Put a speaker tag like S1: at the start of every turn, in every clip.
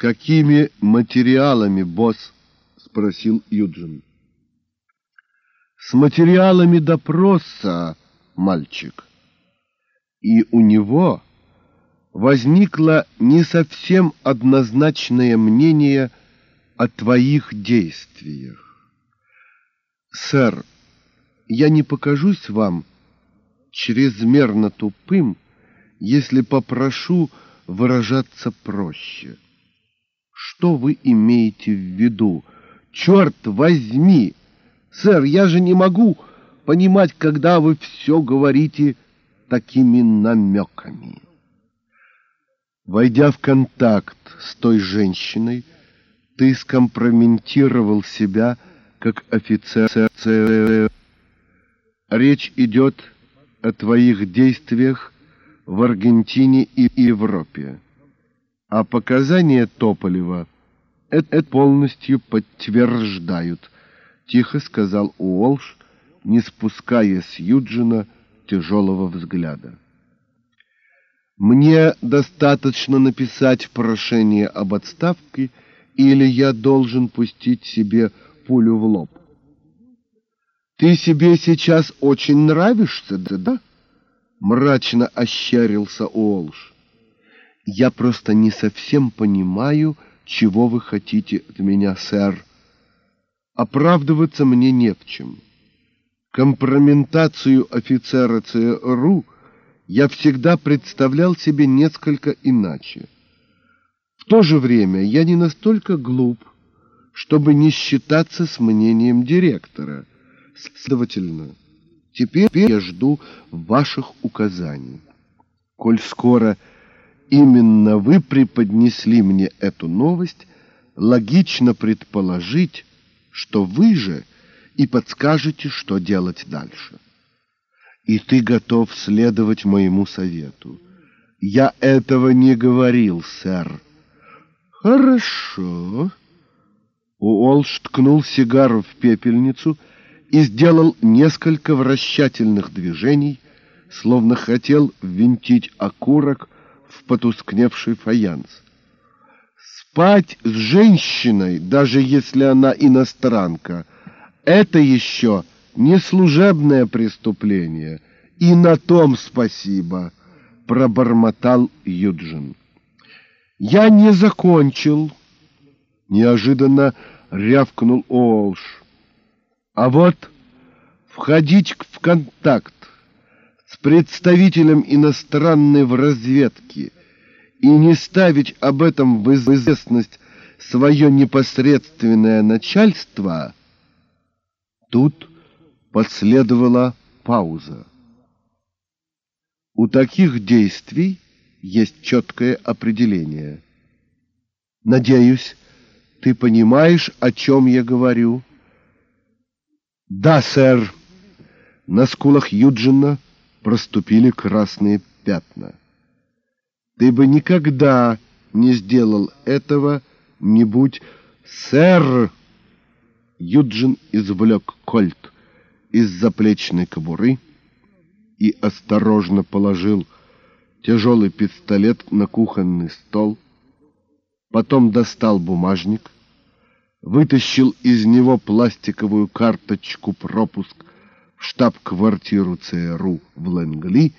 S1: какими материалами, босс? спросил Юджин. С материалами допроса, мальчик. И у него возникло не совсем однозначное мнение о твоих действиях. Сэр, я не покажусь вам чрезмерно тупым, если попрошу выражаться проще. Что вы имеете в виду? Черт возьми! Сэр, я же не могу понимать, когда вы все говорите такими намеками. Войдя в контакт с той женщиной, ты скомпрометировал себя как офицер. Речь идет о твоих действиях в Аргентине и Европе. А показания Тополева это полностью подтверждают, тихо сказал Уолш, не спуская с Юджина тяжелого взгляда. Мне достаточно написать прошение об отставке, или я должен пустить себе пулю в лоб? Ты себе сейчас очень нравишься, да? Мрачно ощерился Уолш. Я просто не совсем понимаю, чего вы хотите от меня, сэр. Оправдываться мне не в чем. Компрометацию офицера ЦРУ я всегда представлял себе несколько иначе. В то же время я не настолько глуп, чтобы не считаться с мнением директора. Следовательно, теперь я жду ваших указаний. Коль скоро именно вы преподнесли мне эту новость, логично предположить, что вы же и подскажете, что делать дальше. И ты готов следовать моему совету. Я этого не говорил, сэр. Хорошо. Уолш ткнул сигару в пепельницу и сделал несколько вращательных движений, словно хотел ввинтить окурок в потускневший фаянс. Спать с женщиной, даже если она иностранка, это еще не служебное преступление. И на том спасибо, пробормотал Юджин. Я не закончил, неожиданно рявкнул Олш. А вот входить в контакт с представителем иностранной в разведке и не ставить об этом в известность свое непосредственное начальство, тут последовала пауза. У таких действий есть четкое определение. Надеюсь, ты понимаешь, о чем я говорю? Да, сэр. На скулах Юджина проступили красные пятна. Ты бы никогда не сделал этого, не будь... Сэр! Юджин извлек кольт из заплечной кобуры и осторожно положил тяжелый пистолет на кухонный стол, потом достал бумажник, вытащил из него пластиковую карточку-пропуск штаб-квартиру ЦРУ в Лэнгли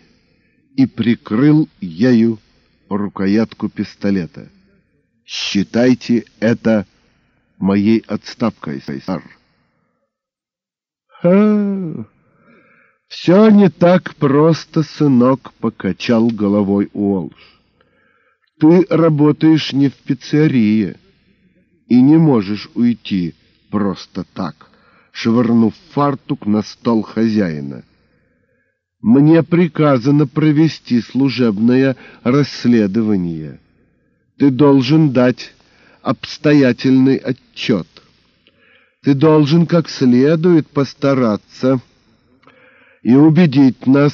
S1: и прикрыл ею рукоятку пистолета. «Считайте это моей отставкой, сэр». «Ха!» «Все не так просто, сынок», — покачал головой Уолш. «Ты работаешь не в пиццерии и не можешь уйти просто так, швырнув фартук на стол хозяина. Мне приказано провести служебное расследование. Ты должен дать обстоятельный отчет. Ты должен как следует постараться» и убедить нас,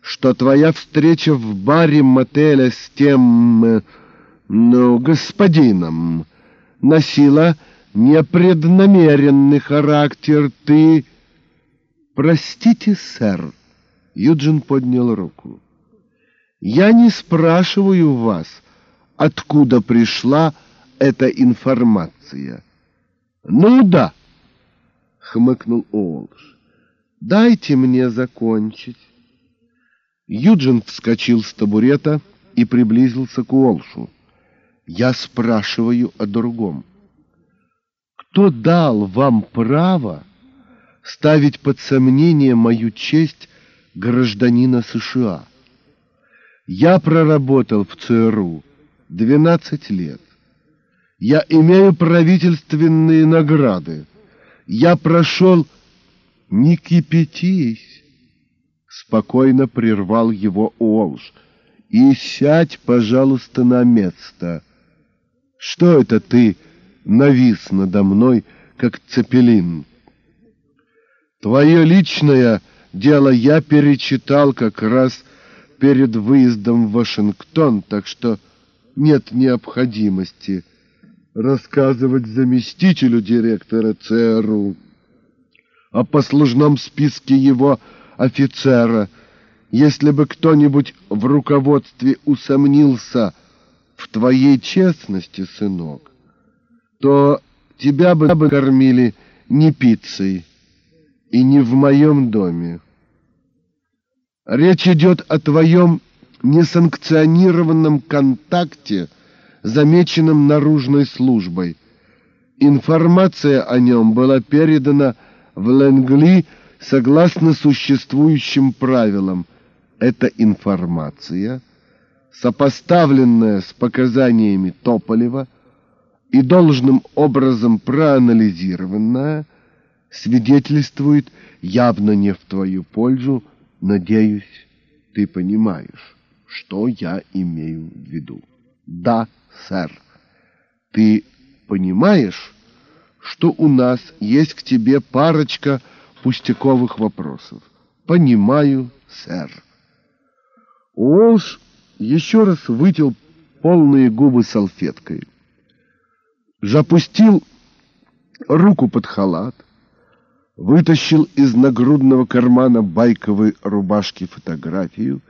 S1: что твоя встреча в баре мотеля с тем, э, ну, господином носила непреднамеренный характер. Ты... Простите, сэр, Юджин поднял руку. Я не спрашиваю вас, откуда пришла эта информация? Ну да, хмыкнул Олш. Дайте мне закончить. Юджин вскочил с табурета и приблизился к Уолшу. «Я спрашиваю о другом. Кто дал вам право ставить под сомнение мою честь гражданина США? Я проработал в ЦРУ 12 лет. Я имею правительственные награды. Я прошел... Не кипятись!» Спокойно прервал его Уолш. «И сядь, пожалуйста, на место. Что это ты навис надо мной, как цепелин?» «Твое личное дело я перечитал как раз перед выездом в Вашингтон, так что нет необходимости рассказывать заместителю директора ЦРУ о послужном списке его офицера. Если бы кто-нибудь в руководстве усомнился в твоей честности, сынок, то тебя бы кормили не пиццей и не в моем доме. Речь идет о твоем несанкционированном контакте, замеченном наружной службой. Информация о нем была передана в Ленгли согласно существующим правилам. Эта информация, сопоставленная с показаниями Тополева и должным образом проанализированная, свидетельствует явно не в твою пользу, надеюсь, ты понимаешь, что я имею в виду. Да, сэр, ты понимаешь, что у нас есть к тебе парочка пустяковых вопросов. Понимаю, сэр. Уолш еще раз вытел полные губы салфеткой. Запустил руку под халат, вытащил из нагрудного кармана байковой рубашки фотографию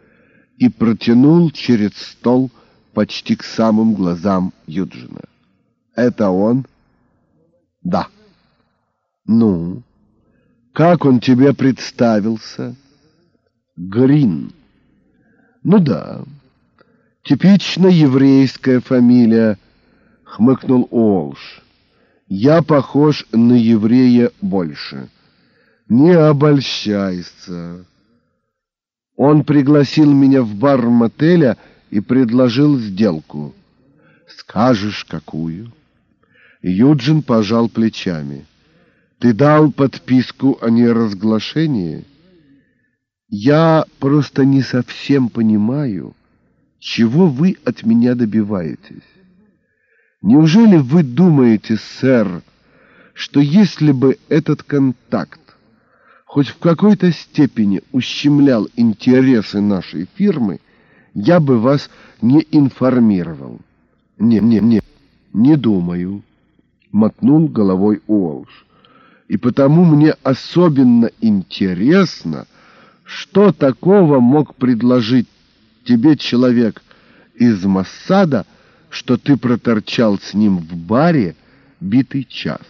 S1: и протянул через стол почти к самым глазам Юджина. «Это он?» Да. Ну, как он тебе представился? Грин. Ну да. Типично еврейская фамилия, хмыкнул Олш. Я похож на еврея больше. Не обольщайся. Он пригласил меня в бар мотеля и предложил сделку. Скажешь, какую? Юджин пожал плечами. «Ты дал подписку о неразглашении?» «Я просто не совсем понимаю, чего вы от меня добиваетесь. Неужели вы думаете, сэр, что если бы этот контакт хоть в какой-то степени ущемлял интересы нашей фирмы, я бы вас не информировал?» «Не, не, не, не думаю» мотнул головой Уолш. И потому мне особенно интересно, что такого мог предложить тебе человек из Массада, что ты проторчал с ним в баре битый час.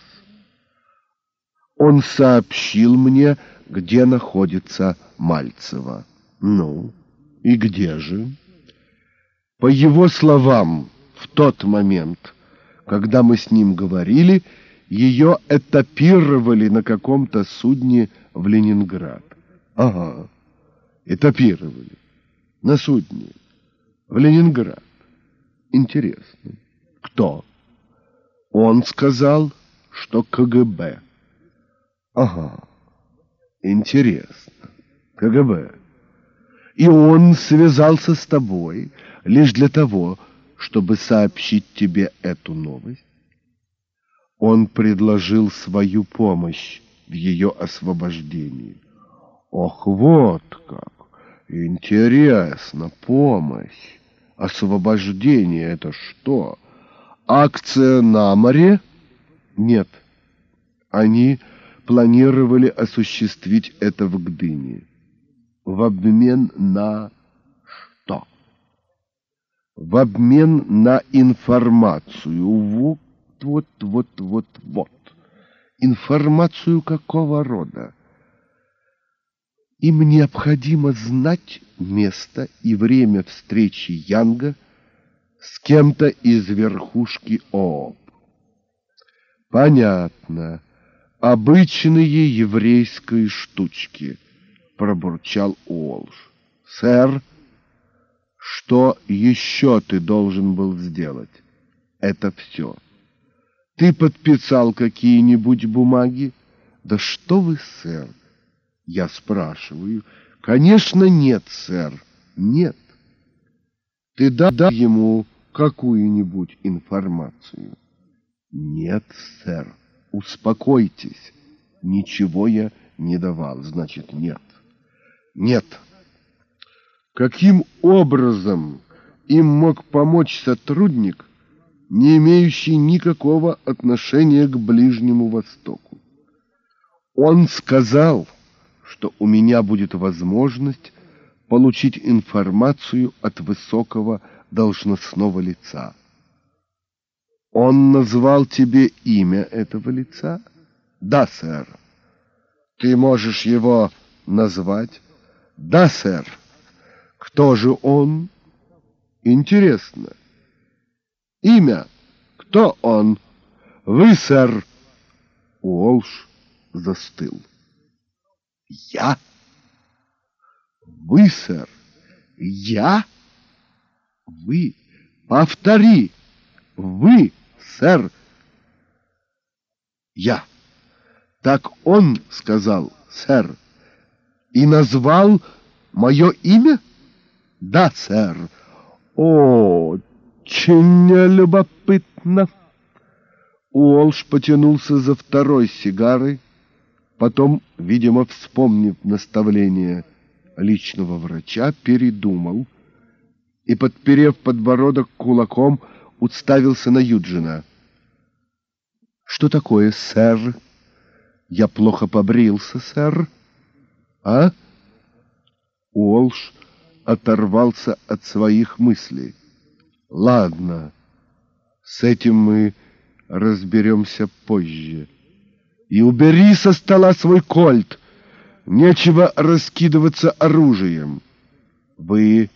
S1: Он сообщил мне, где находится Мальцева. Ну, и где же? По его словам, в тот момент когда мы с ним говорили, ее этапировали на каком-то судне в Ленинград. Ага, этапировали. На судне. В Ленинград. Интересно. Кто? Он сказал, что КГБ. Ага. Интересно. КГБ. И он связался с тобой лишь для того, чтобы сообщить тебе эту новость? Он предложил свою помощь в ее освобождении. Ох, вот как! Интересно, помощь. Освобождение — это что? Акция на море? Нет. Они планировали осуществить это в Гдыне. В обмен на в обмен на информацию. Вот, вот, вот, вот, вот. Информацию какого рода? Им необходимо знать место и время встречи Янга с кем-то из верхушки ООП. Понятно. Обычные еврейские штучки, пробурчал Уолш. Сэр, что еще ты должен был сделать? Это все. Ты подписал какие-нибудь бумаги? Да что вы, сэр? Я спрашиваю. Конечно, нет, сэр. Нет. Ты дал ему какую-нибудь информацию? Нет, сэр. Успокойтесь. Ничего я не давал, значит, нет. Нет. Каким образом им мог помочь сотрудник, не имеющий никакого отношения к Ближнему Востоку? Он сказал что у меня будет возможность получить информацию от высокого должностного лица. Он назвал тебе имя этого лица? Да, сэр. Ты можешь его назвать? Да, сэр. Кто же он? Интересно. Имя? Кто он? Вы, сэр. Уолш застыл. Я? Вы, сэр? Я? Вы? Повтори. Вы, сэр? Я. Так он сказал, сэр, и назвал мое имя? Да, сэр. Очень любопытно. Уолш потянулся за второй сигарой, Потом, видимо, вспомнив наставление личного врача, передумал и, подперев подбородок кулаком, уставился на Юджина. «Что такое, сэр? Я плохо побрился, сэр? А?» Уолш оторвался от своих мыслей. «Ладно, с этим мы разберемся позже» и убери со стола свой кольт. Нечего раскидываться оружием. Вы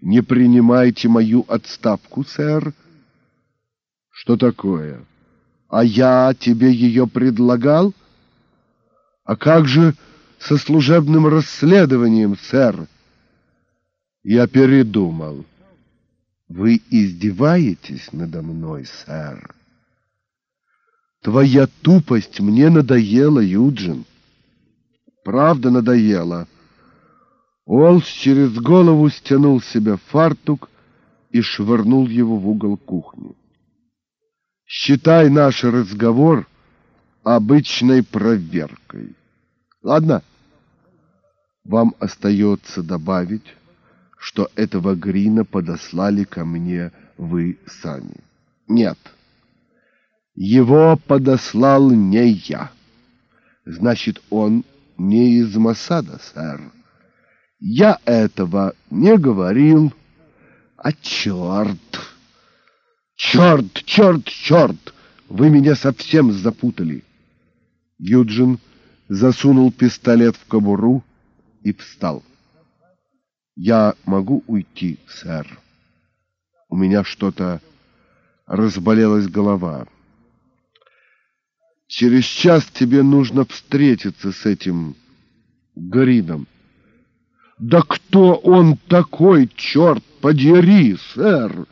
S1: не принимаете мою отставку, сэр? Что такое? А я тебе ее предлагал? А как же со служебным расследованием, сэр? Я передумал. Вы издеваетесь надо мной, сэр? Твоя тупость мне надоела, Юджин. Правда надоела. Уолш через голову стянул себе фартук и швырнул его в угол кухни. Считай наш разговор обычной проверкой. Ладно? Вам остается добавить, что этого Грина подослали ко мне вы сами. Нет. — его подослал не я. Значит, он не из Масада, сэр. Я этого не говорил. А черт! Черт, черт, черт! Вы меня совсем запутали. Юджин засунул пистолет в кобуру и встал. Я могу уйти, сэр. У меня что-то разболелась голова. Через час тебе нужно встретиться с этим Гридом. Да кто он такой, черт подери, сэр?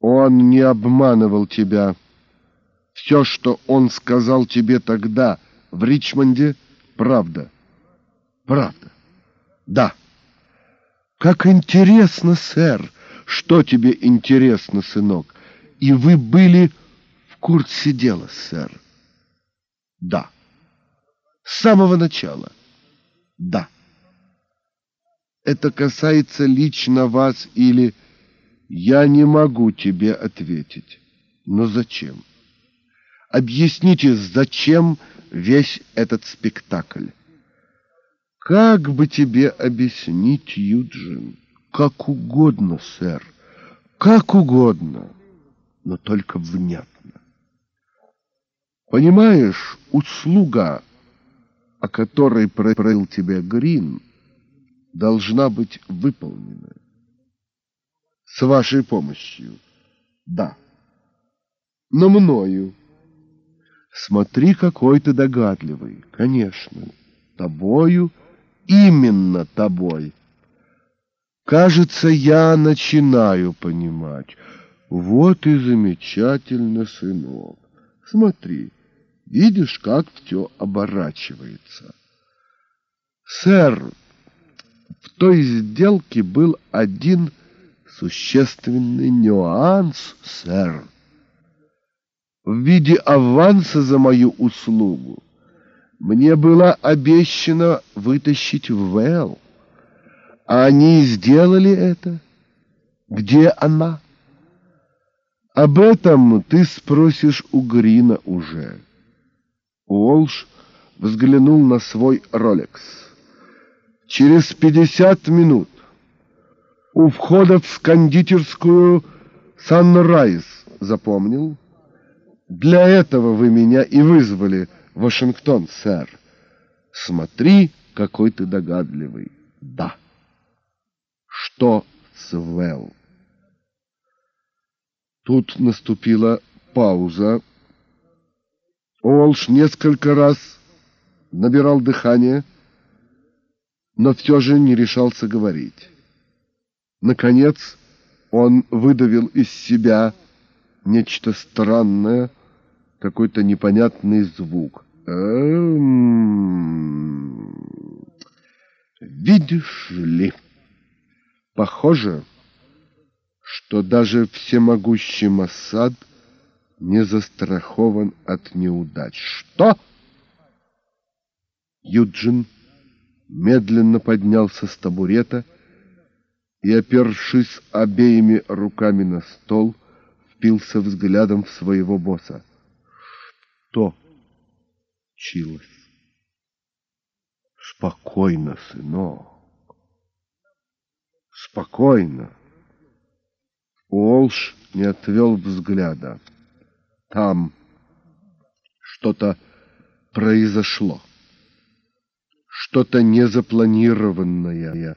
S1: Он не обманывал тебя. Все, что он сказал тебе тогда в Ричмонде, правда. Правда. Да. Как интересно, сэр. Что тебе интересно, сынок? И вы были в курсе дела, сэр. Да. С самого начала. Да. Это касается лично вас или... Я не могу тебе ответить. Но зачем? Объясните, зачем весь этот спектакль? Как бы тебе объяснить, Юджин? Как угодно, сэр. Как угодно, но только внятно. Понимаешь, услуга, о которой просил тебя Грин, должна быть выполнена. С вашей помощью. Да. Но мною. Смотри, какой ты догадливый. Конечно, тобою, именно тобой. Кажется, я начинаю понимать. Вот и замечательно, сынок. Смотри, видишь, как все оборачивается. Сэр, в той сделке был один существенный нюанс, сэр. В виде аванса за мою услугу мне было обещано вытащить Вэл. А они сделали это? Где она? Об этом ты спросишь у Грина уже. Уолш взглянул на свой Ролекс. Через пятьдесят минут у входа в кондитерскую «Санрайз» запомнил? Для этого вы меня и вызвали Вашингтон, сэр. Смотри, какой ты догадливый. Да что Свел. Тут наступила пауза. Олш несколько раз набирал дыхание, но все же не решался говорить. Наконец он выдавил из себя нечто странное, какой-то непонятный звук. «Эм... Видишь ли...» Похоже, что даже всемогущий Массад не застрахован от неудач. Что? Юджин медленно поднялся с табурета и, опершись обеими руками на стол, впился взглядом в своего босса. Что чилось? Спокойно, сынок спокойно. Уолш не отвел взгляда. Там что-то произошло. Что-то незапланированное.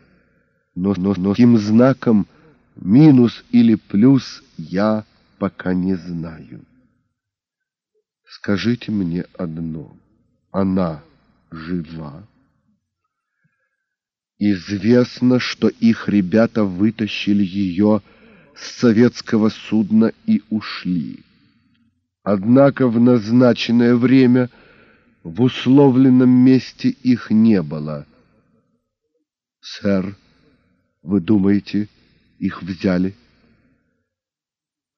S1: Но, но, но каким знаком минус или плюс я пока не знаю. Скажите мне одно. Она жива? Известно, что их ребята вытащили ее с советского судна и ушли. Однако в назначенное время в условленном месте их не было. Сэр, вы думаете, их взяли?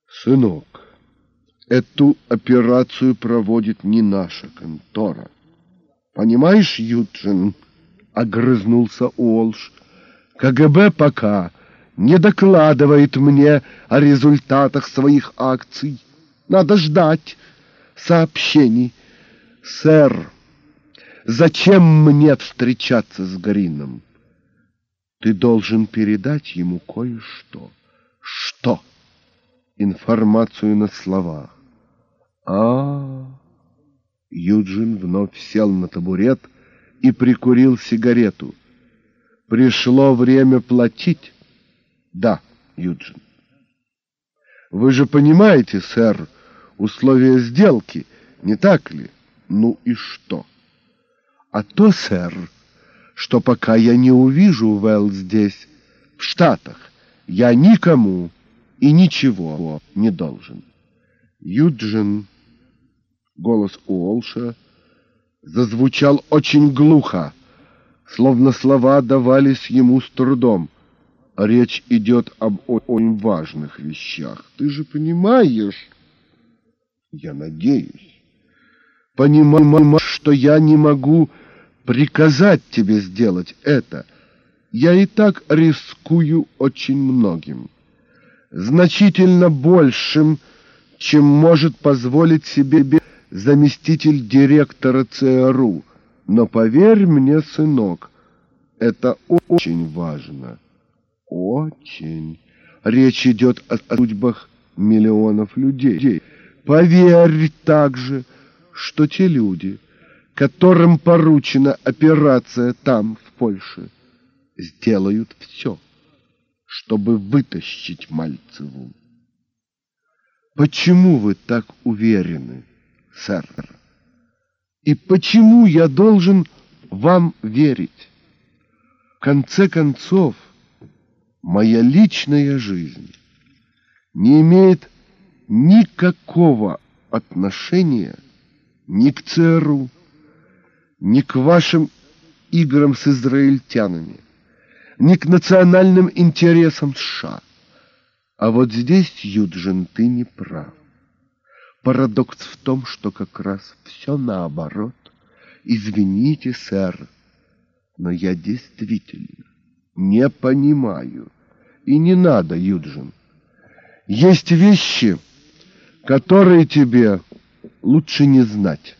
S1: Сынок, эту операцию проводит не наша контора. Понимаешь, Юджин? — огрызнулся Уолш. «КГБ пока не докладывает мне о результатах своих акций. Надо ждать сообщений. Сэр, зачем мне встречаться с Грином? Ты должен передать ему кое-что. Что? Информацию на словах. А, -а, -а. Юджин вновь сел на табурет и прикурил сигарету. Пришло время платить? Да, Юджин. Вы же понимаете, сэр, условия сделки, не так ли? Ну и что? А то, сэр, что пока я не увижу Вэл здесь, в Штатах, я никому и ничего не должен. Юджин, голос Уолша, зазвучал очень глухо, словно слова давались ему с трудом. Речь идет об очень важных вещах. Ты же понимаешь? Я надеюсь. Понимаешь, что я не могу приказать тебе сделать это. Я и так рискую очень многим. Значительно большим, чем может позволить себе заместитель директора ЦРУ. Но поверь мне, сынок, это очень важно. Очень. Речь идет о судьбах миллионов людей. Поверь также, что те люди, которым поручена операция там, в Польше, сделают все, чтобы вытащить Мальцеву. Почему вы так уверены, сэр? И почему я должен вам верить? В конце концов, моя личная жизнь не имеет никакого отношения ни к ЦРУ, ни к вашим играм с израильтянами, ни к национальным интересам США. А вот здесь, Юджин, ты не прав. Парадокс в том, что как раз все наоборот. Извините, сэр, но я действительно не понимаю. И не надо, Юджин. Есть вещи, которые тебе лучше не знать.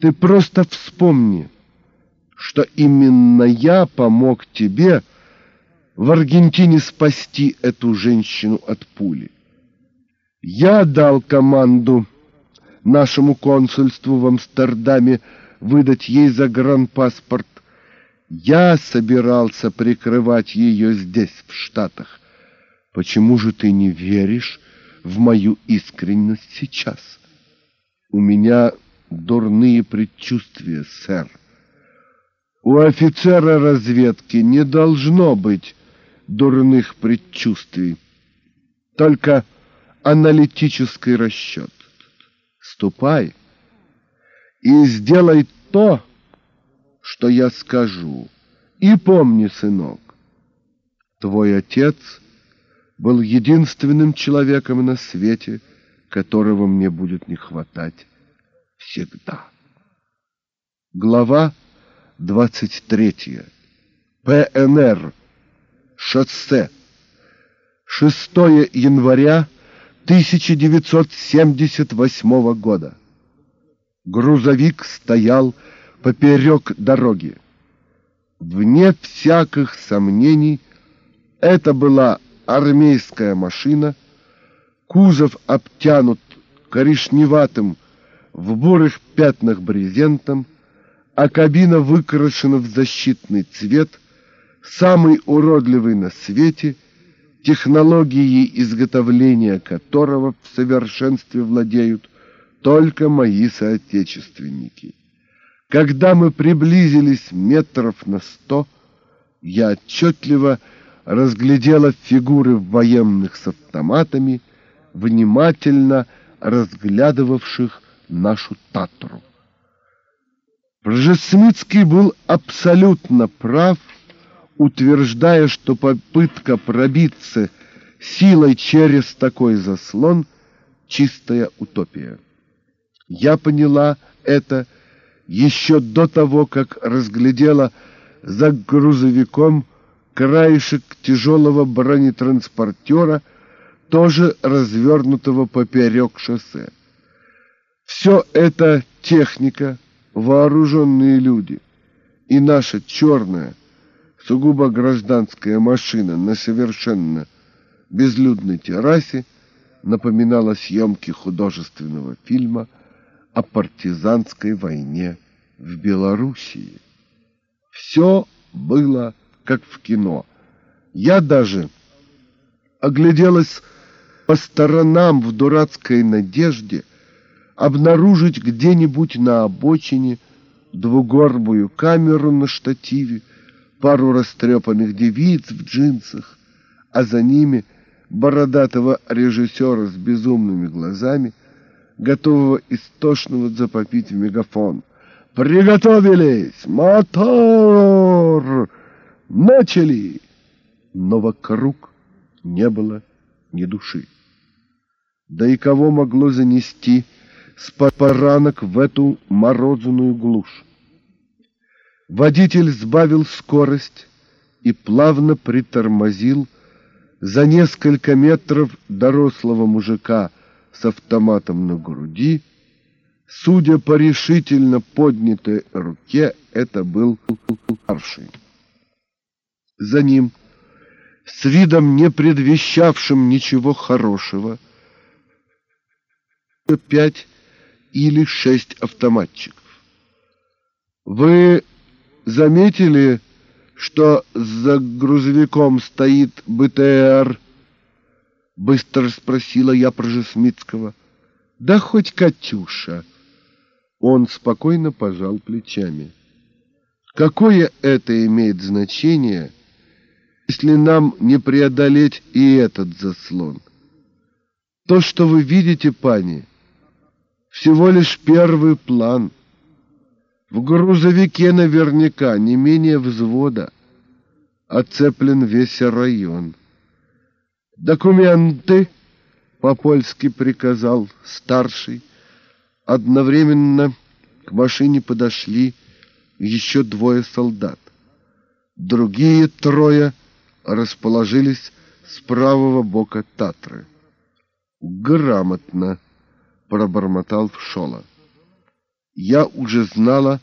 S1: Ты просто вспомни, что именно я помог тебе в Аргентине спасти эту женщину от пули. Я дал команду нашему консульству в Амстердаме выдать ей загранпаспорт. Я собирался прикрывать ее здесь, в Штатах. Почему же ты не веришь в мою искренность сейчас? У меня дурные предчувствия, сэр. У офицера разведки не должно быть дурных предчувствий, только аналитический расчет. Ступай и сделай то, что я скажу. И помни, сынок, твой отец был единственным человеком на свете, которого мне будет не хватать всегда. Глава 23. ПНР. Шоссе. 6 января 1978 года. Грузовик стоял поперек дороги. Вне всяких сомнений, это была армейская машина, кузов обтянут коричневатым в бурых пятнах брезентом, а кабина выкрашена в защитный цвет, самый уродливый на свете, технологией изготовления которого в совершенстве владеют только мои соотечественники. Когда мы приблизились метров на сто, я отчетливо разглядела фигуры военных с автоматами, внимательно разглядывавших нашу Татру. Пржесмицкий был абсолютно прав, утверждая, что попытка пробиться силой через такой заслон — чистая утопия. Я поняла это еще до того, как разглядела за грузовиком краешек тяжелого бронетранспортера, тоже развернутого поперек шоссе. Все это техника, вооруженные люди. И наша черная, сугубо гражданская машина на совершенно безлюдной террасе напоминала съемки художественного фильма о партизанской войне в Белоруссии. Все было как в кино. Я даже огляделась по сторонам в дурацкой надежде обнаружить где-нибудь на обочине двугорбую камеру на штативе, пару растрепанных девиц в джинсах, а за ними бородатого режиссера с безумными глазами, готового истошно запопить в мегафон. «Приготовились! Мотор! Начали!» Но вокруг не было ни души. Да и кого могло занести с поранок в эту морозную глушь? Водитель сбавил скорость и плавно притормозил за несколько метров дорослого мужика с автоматом на груди. Судя по решительно поднятой руке, это был старший. За ним с видом не предвещавшим ничего хорошего, пять или шесть автоматчиков. Вы заметили, что за грузовиком стоит БТР? Быстро спросила я Прожесмитского. Да хоть Катюша. Он спокойно пожал плечами. Какое это имеет значение, если нам не преодолеть и этот заслон? То, что вы видите, пани, всего лишь первый план. В грузовике наверняка не менее взвода оцеплен весь район. «Документы!» — по-польски приказал старший. Одновременно к машине подошли еще двое солдат. Другие трое расположились с правого бока Татры. «Грамотно!» — пробормотал Вшола. Я уже знала,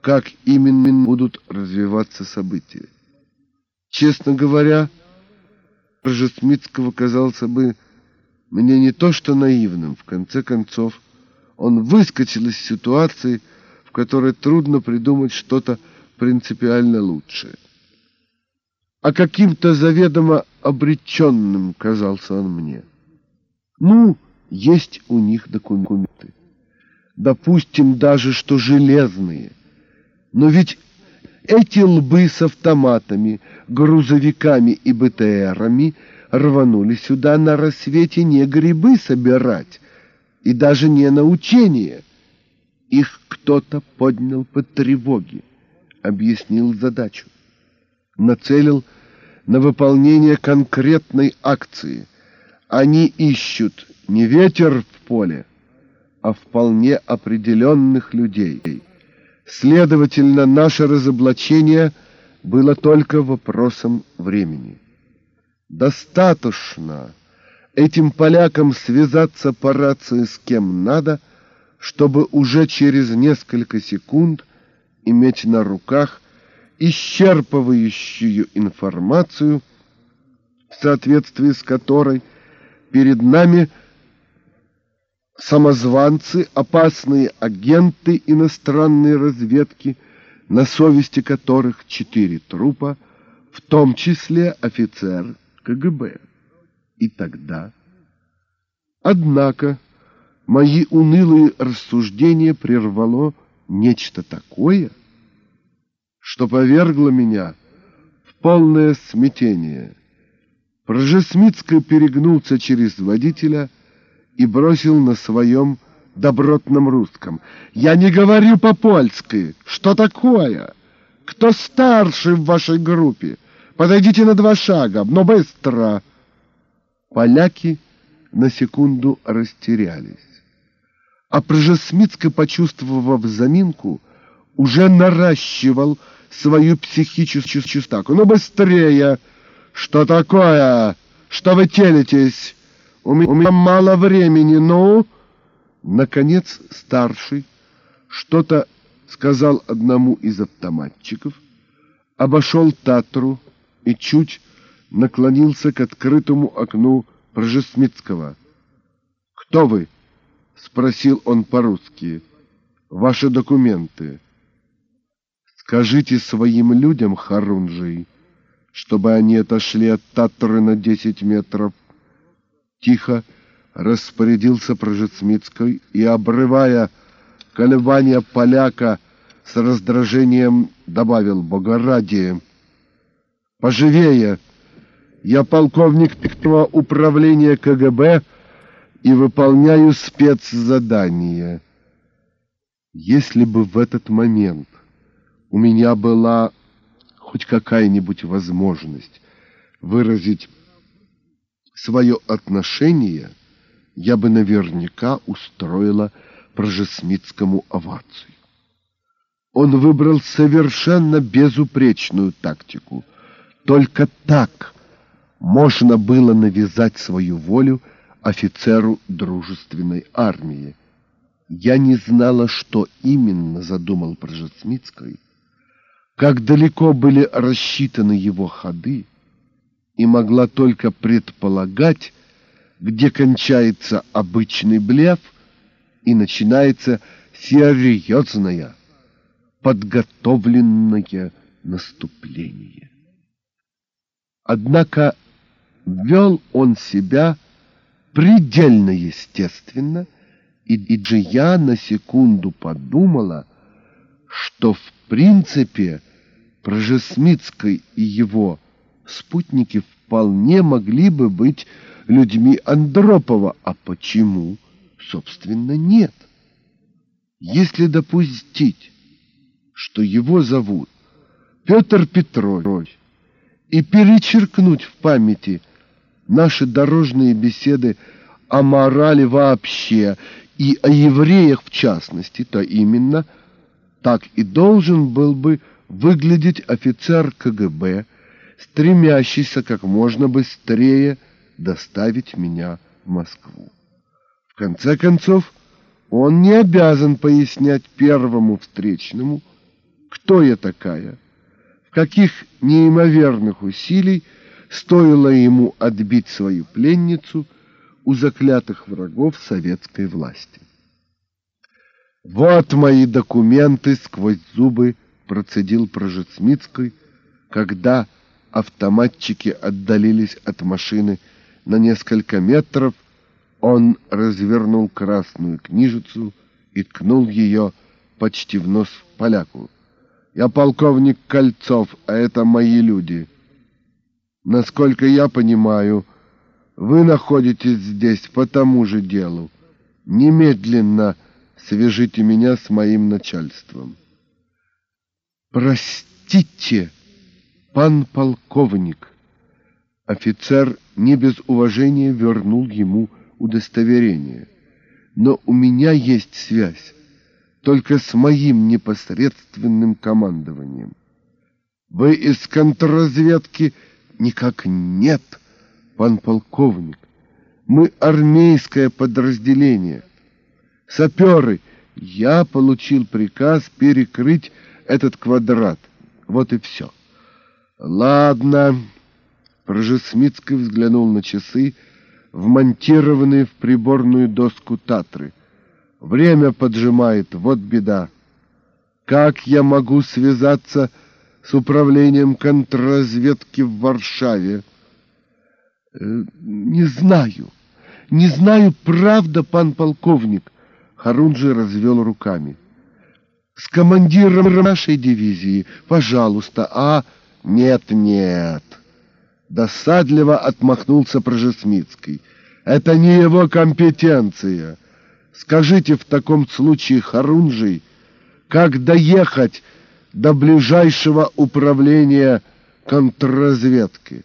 S1: как именно будут развиваться события. Честно говоря, Ржесмитского казался бы мне не то что наивным, в конце концов, он выскочил из ситуации, в которой трудно придумать что-то принципиально лучшее. А каким-то заведомо обреченным казался он мне. Ну, есть у них документы. Допустим даже, что железные. Но ведь эти лбы с автоматами, грузовиками и БТРами рванули сюда на рассвете не грибы собирать и даже не на учение. Их кто-то поднял по тревоге, объяснил задачу, нацелил на выполнение конкретной акции. Они ищут не ветер в поле, а вполне определенных людей. Следовательно, наше разоблачение было только вопросом времени. Достаточно этим полякам связаться по рации с кем надо, чтобы уже через несколько секунд иметь на руках исчерпывающую информацию, в соответствии с которой перед нами – самозванцы, опасные агенты иностранной разведки, на совести которых четыре трупа, в том числе офицер КГБ. И тогда... Однако мои унылые рассуждения прервало нечто такое, что повергло меня в полное смятение. Прожесмицкий перегнулся через водителя и бросил на своем добротном русском. «Я не говорю по-польски. Что такое? Кто старший в вашей группе? Подойдите на два шага, но быстро!» Поляки на секунду растерялись. А Пржесмицкий, почувствовав заминку, уже наращивал свою психическую чистаку. «Ну быстрее! Что такое? Что вы телитесь?» У меня мало времени, но...» Наконец старший что-то сказал одному из автоматчиков, обошел Татру и чуть наклонился к открытому окну Пржесмитского. «Кто вы?» — спросил он по-русски. «Ваши документы». «Скажите своим людям, Харунжий, чтобы они отошли от Татры на десять метров». Тихо распорядился Прожецмицкой и, обрывая колебания поляка, с раздражением добавил «Богорадие». «Поживее! Я полковник пятого управления КГБ и выполняю спецзадание». Если бы в этот момент у меня была хоть какая-нибудь возможность выразить свое отношение я бы наверняка устроила Прожесмитскому овацию. Он выбрал совершенно безупречную тактику. Только так можно было навязать свою волю офицеру дружественной армии. Я не знала, что именно задумал Прожесмитский, как далеко были рассчитаны его ходы, и могла только предполагать, где кончается обычный блеф и начинается серьезное, подготовленное наступление. Однако вел он себя предельно естественно, и, и же я на секунду подумала, что в принципе Прожесмитской и его спутники вполне могли бы быть людьми Андропова. А почему, собственно, нет? Если допустить, что его зовут Петр Петрович, и перечеркнуть в памяти наши дорожные беседы о морали вообще и о евреях в частности, то именно так и должен был бы выглядеть офицер КГБ, стремящийся как можно быстрее доставить меня в Москву. В конце концов, он не обязан пояснять первому встречному, кто я такая, в каких неимоверных усилий стоило ему отбить свою пленницу у заклятых врагов советской власти. «Вот мои документы!» — сквозь зубы процедил Прожецмицкий, когда автоматчики отдалились от машины на несколько метров, он развернул красную книжицу и ткнул ее почти в нос поляку. «Я полковник Кольцов, а это мои люди. Насколько я понимаю, вы находитесь здесь по тому же делу. Немедленно свяжите меня с моим начальством». «Простите, пан полковник!» Офицер не без уважения вернул ему удостоверение. «Но у меня есть связь, только с моим непосредственным командованием. Вы из контрразведки никак нет, пан полковник. Мы армейское подразделение. Саперы, я получил приказ перекрыть этот квадрат. Вот и все. Ладно. Прожесмицкий взглянул на часы, вмонтированные в приборную доску Татры. Время поджимает, вот беда. Как я могу связаться с управлением контрразведки в Варшаве? Э, не знаю. Не знаю, правда, пан полковник. Харунжи развел руками с командиром нашей дивизии, пожалуйста, а... Нет, нет. Досадливо отмахнулся Прожесмицкий. Это не его компетенция. Скажите в таком случае, Харунжий, как доехать до ближайшего управления контрразведки?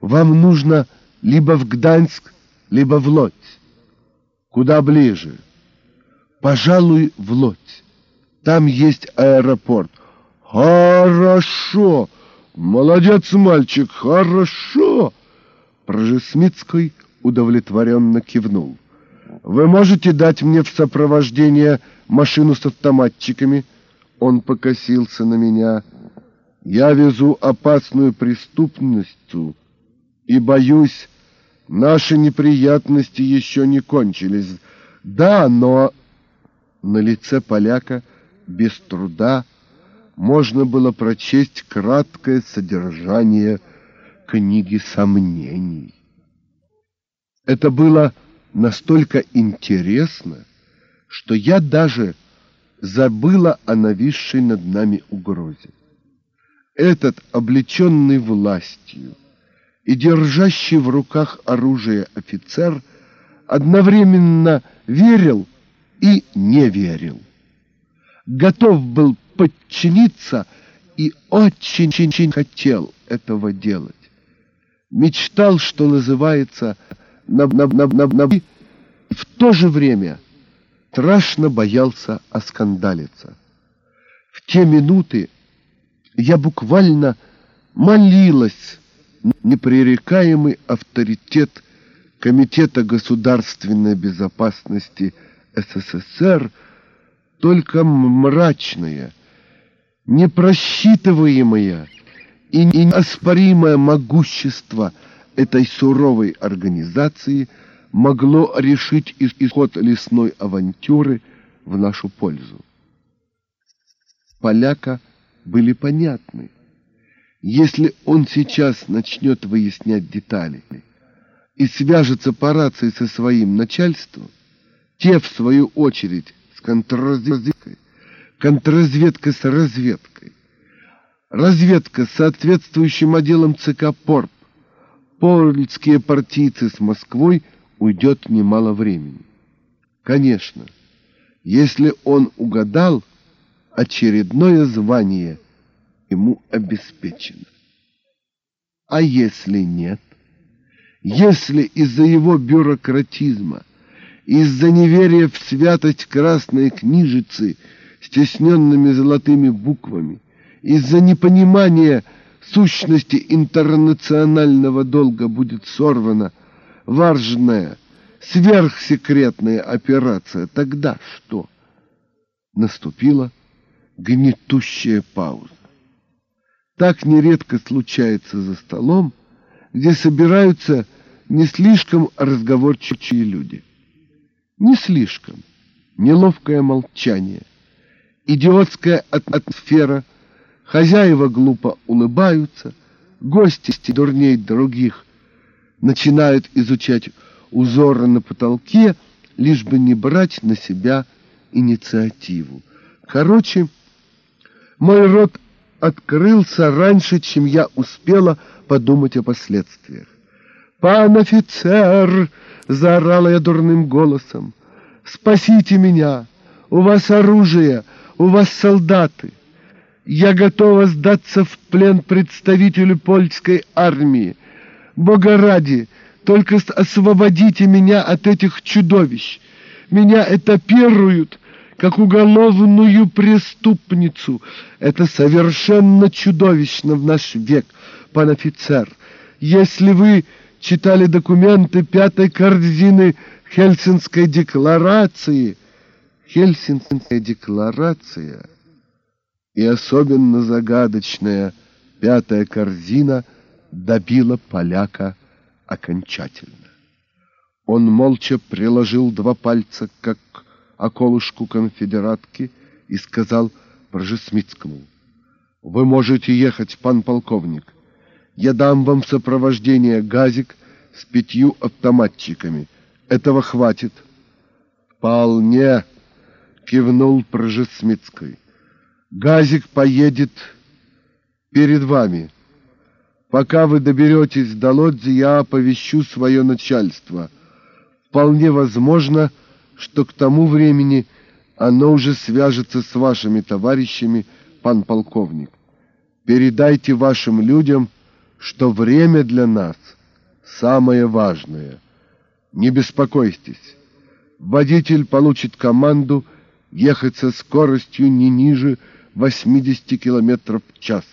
S1: Вам нужно либо в Гданьск, либо в Лодь. Куда ближе? Пожалуй, в Лодь. Там есть аэропорт. Хорошо! Молодец, мальчик, хорошо! Прожесмицкий удовлетворенно кивнул. Вы можете дать мне в сопровождение машину с автоматчиками? Он покосился на меня. Я везу опасную преступностью и боюсь, наши неприятности еще не кончились. Да, но на лице поляка без труда можно было прочесть краткое содержание книги сомнений. Это было настолько интересно, что я даже забыла о нависшей над нами угрозе. Этот, облеченный властью и держащий в руках оружие офицер, одновременно верил и не верил готов был подчиниться и очень-очень хотел этого делать. Мечтал, что называется, на, на, на, на, на, и в то же время страшно боялся оскандалиться. В те минуты я буквально молилась непререкаемый авторитет Комитета государственной безопасности СССР – только мрачная, непросчитываемая и неоспоримое могущество этой суровой организации могло решить исход лесной авантюры в нашу пользу. Поляка были понятны. Если он сейчас начнет выяснять детали и свяжется по рации со своим начальством, те, в свою очередь, контрразведкой, контрразведка с разведкой, разведка с соответствующим отделом ЦК ПОРП, польские партийцы с Москвой уйдет немало времени. Конечно, если он угадал, очередное звание ему обеспечено. А если нет? Если из-за его бюрократизма, из-за неверия в святость красной книжицы с тесненными золотыми буквами, из-за непонимания сущности интернационального долга будет сорвана важная, сверхсекретная операция, тогда что? Наступила гнетущая пауза. Так нередко случается за столом, где собираются не слишком разговорчивые люди. Не слишком. Неловкое молчание. Идиотская атмосфера. Хозяева глупо улыбаются. Гости дурней других начинают изучать узоры на потолке, лишь бы не брать на себя инициативу. Короче, мой рот открылся раньше, чем я успела подумать о последствиях. «Пан офицер!» — заорала я дурным голосом. «Спасите меня! У вас оружие, у вас солдаты! Я готова сдаться в плен представителю польской армии! Бога ради, только освободите меня от этих чудовищ! Меня этапируют!» как уголовную преступницу. Это совершенно чудовищно в наш век, пан офицер. Если вы читали документы пятой корзины Хельсинской декларации, Хельсинская декларация и особенно загадочная пятая корзина добила поляка окончательно. Он молча приложил два пальца, как околышку конфедератки и сказал Пржесмитскому, «Вы можете ехать, пан полковник. Я дам вам сопровождение газик с пятью автоматчиками. Этого хватит». «Вполне», — кивнул Пржесмитской. «Газик поедет перед вами. Пока вы доберетесь до Лодзи, я оповещу свое начальство. Вполне возможно, что к тому времени оно уже свяжется с вашими товарищами, пан полковник. Передайте вашим людям, что время для нас самое важное. Не беспокойтесь. Водитель получит команду ехать со скоростью не ниже 80 километров в час.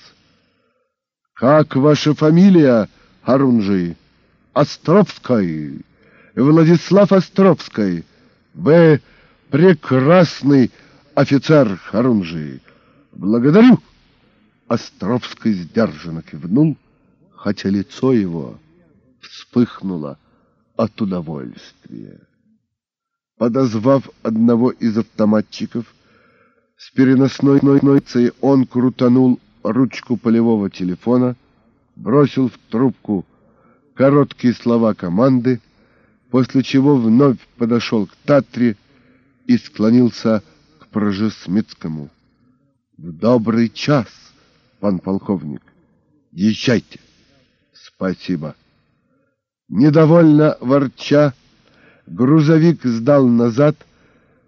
S1: Как ваша фамилия, Харунжи? Островской. Владислав Островской. Вы прекрасный офицер Харунжи. Благодарю. Островский сдержанно кивнул, хотя лицо его вспыхнуло от удовольствия. Подозвав одного из автоматчиков, с переносной нойцей он крутанул ручку полевого телефона, бросил в трубку короткие слова команды, после чего вновь подошел к Татре и склонился к Прожесмитскому. «В добрый час, пан полковник! Езжайте!» «Спасибо!» Недовольно ворча, грузовик сдал назад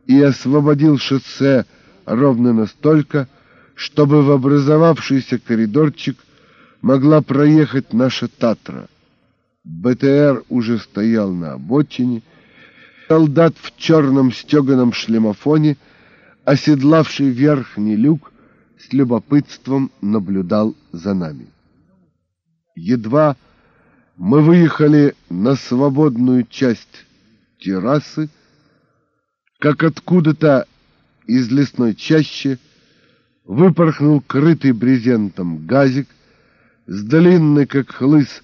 S1: и освободил шоссе ровно настолько, чтобы в образовавшийся коридорчик могла проехать наша Татра. БТР уже стоял на обочине. Солдат в черном стеганом шлемофоне, оседлавший верхний люк, с любопытством наблюдал за нами. Едва мы выехали на свободную часть террасы, как откуда-то из лесной чащи выпорхнул крытый брезентом газик с длинной, как хлыс,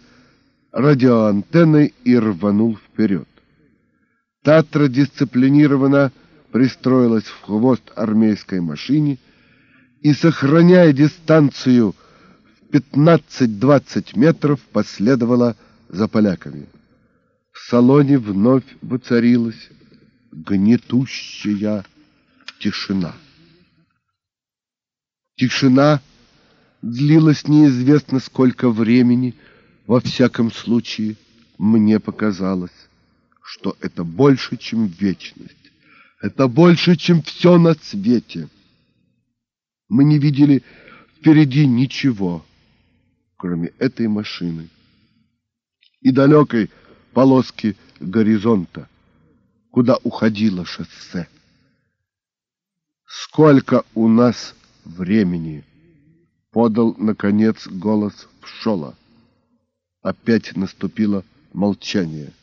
S1: радиоантенной и рванул вперед. Татра дисциплинированно пристроилась в хвост армейской машине и, сохраняя дистанцию 15-20 метров, последовала за поляками. В салоне вновь воцарилась гнетущая тишина. Тишина длилась неизвестно сколько времени, во всяком случае, мне показалось, что это больше, чем вечность. Это больше, чем все на свете. Мы не видели впереди ничего, кроме этой машины и далекой полоски горизонта, куда уходило шоссе. «Сколько у нас времени?» — подал, наконец, голос Пшола. Опять наступило молчание.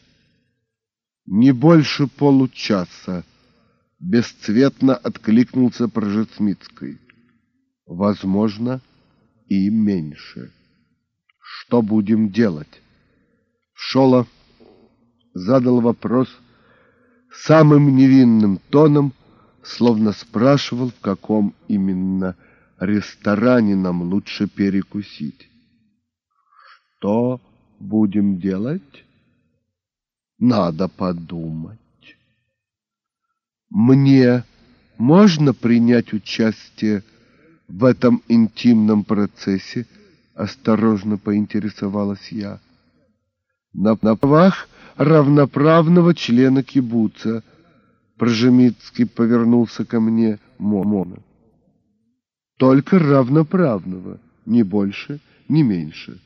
S1: «Не больше получаса», — бесцветно откликнулся Прожецмицкий. «Возможно, и меньше. Что будем делать?» Шола задал вопрос самым невинным тоном, словно спрашивал, в каком именно ресторане нам лучше перекусить. Что будем делать? Надо подумать. Мне можно принять участие в этом интимном процессе? Осторожно поинтересовалась я на, правах равноправного члена кибуца. Прожемицкий повернулся ко мне Момона. Только равноправного, ни больше, ни меньше.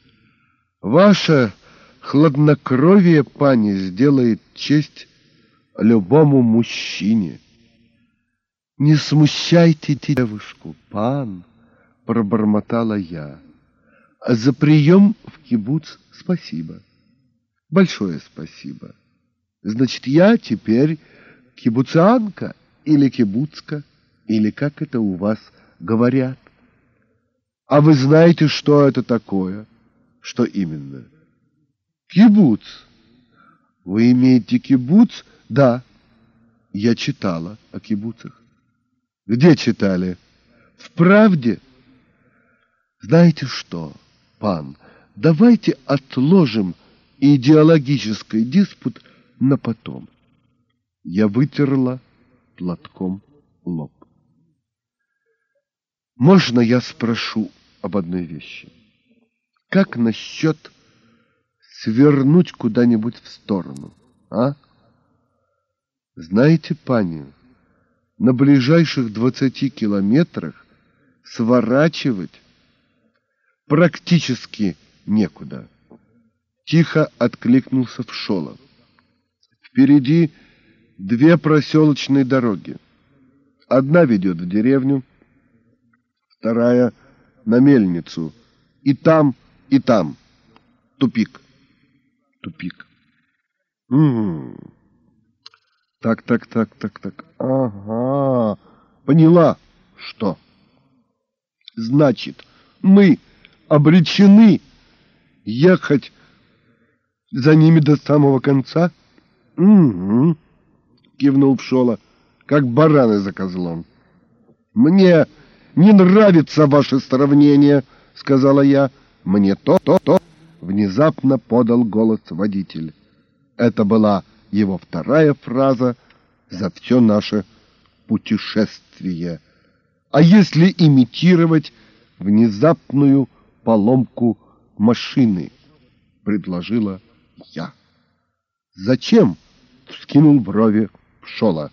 S1: Ваше хладнокровие, пани, сделает честь любому мужчине. Не смущайте девушку, пан, пробормотала я. За прием в кибуц спасибо. Большое спасибо. Значит, я теперь кибуцианка или кибуцка, или как это у вас говорят. А вы знаете, что это такое? Что именно? Кибуц. Вы имеете кибуц? Да. Я читала о кибуцах. Где читали? В правде? Знаете что, пан, давайте отложим идеологический диспут на потом. Я вытерла платком лоб. Можно я спрошу об одной вещи? Как насчет свернуть куда-нибудь в сторону, а? Знаете, пани, на ближайших двадцати километрах сворачивать практически некуда. Тихо откликнулся в Шолов. Впереди две проселочные дороги. Одна ведет в деревню, вторая — на мельницу. И там, и там. Тупик. Тупик. Угу. Так, так, так, так, так. Ага. Поняла. Что? Значит, мы обречены ехать за ними до самого конца? — Угу, — кивнул Пшола, — как бараны за козлом. — Мне не нравится ваше сравнение, — сказала я. — Мне то-то-то, — внезапно подал голос водитель. Это была его вторая фраза за все наше путешествие. А если имитировать внезапную поломку машины, предложила я. «Зачем?» — вскинул брови Пшола.